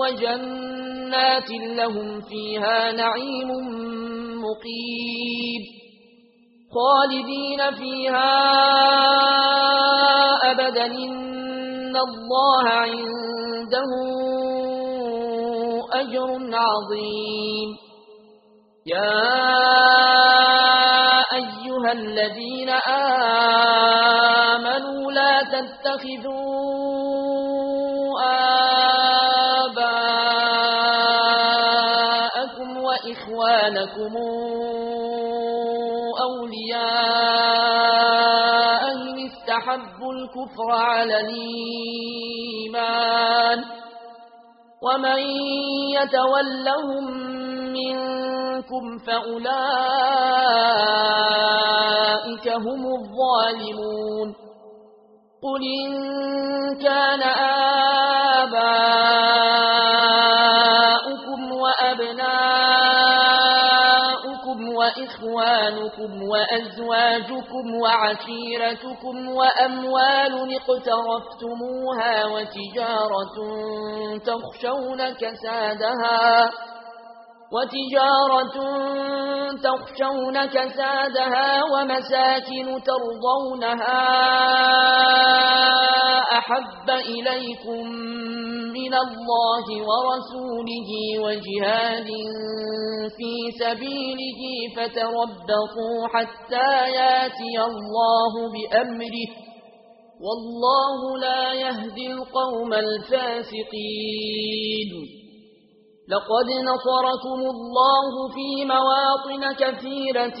وجنات لهم فيها نعيم مقيم. خالدين فيها أبدا. إن الله عنده أجر عظيم. يا أيها الذين آمنوا لا تتخذوا برهانكم أولياء أن استحبوا الكفر على الإيمان ومن يتولهم منكم فأولئك هم الظالمون قل إن كان آبائكم إخوانكم وأزواجكم وعشيرتكم وأموال اقترفتموها وتجارة تخشون كسادها وتجارة تخشون كسادها ومساكن ترضونها أحب إليكم من الله ورسوله وجهاد في سبيله فتربطوا حتى ياتي الله بأمره. والله لا يهدي القوم الفاسقين. لقد نصركم الله في مواطن كثيرة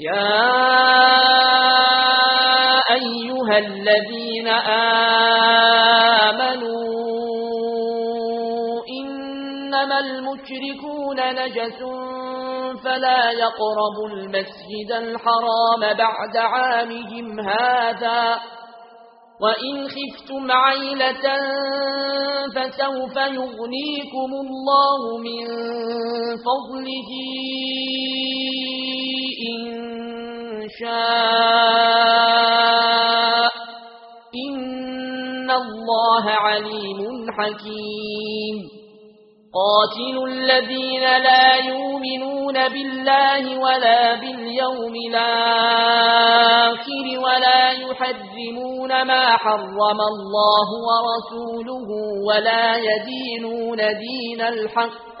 يا أيها الذين آمنوا إنما المشركون نجس فلا يقربوا المسجد الحرام بعد عامهم هذا وإن خفتم عيلة فسوف يغنيكم الله من فضله يشاء إن الله عليم حكيم قاتلوا الذين لا يؤمنون بالله ولا باليوم الآخر ولا يحذمون ما حرم الله ورسوله ولا يدينون دين الحق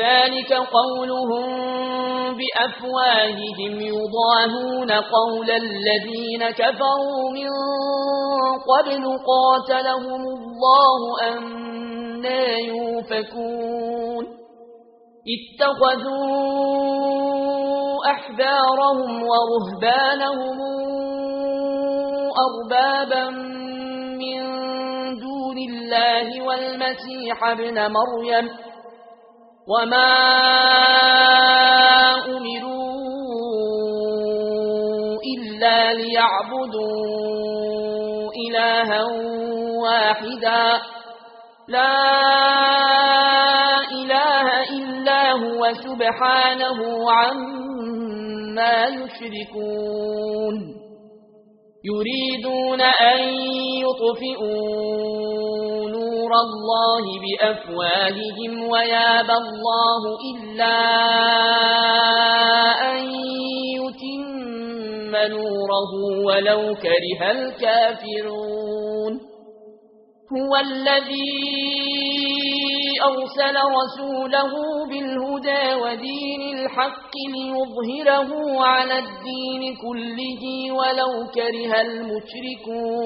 ذلك قولهم بأفواههم يضاهون قول الذين كفروا من قبل قاتلهم الله أنا يوفكون اتخذوا أحبارهم ورهبانهم أربابا من دون الله والمسيح ابن مريم وما أمروا إلا ليعبدوا إلها واحدا لا إله إلا هو سبحانه عما يشركون يريدون أن يطفئون ذكر الله بأفواههم وياب الله إلا أن يتم نوره ولو كره الكافرون. هو الذي أرسل رسوله بالهدى ودين الحق ليظهره على الدين كله ولو كره المشركون.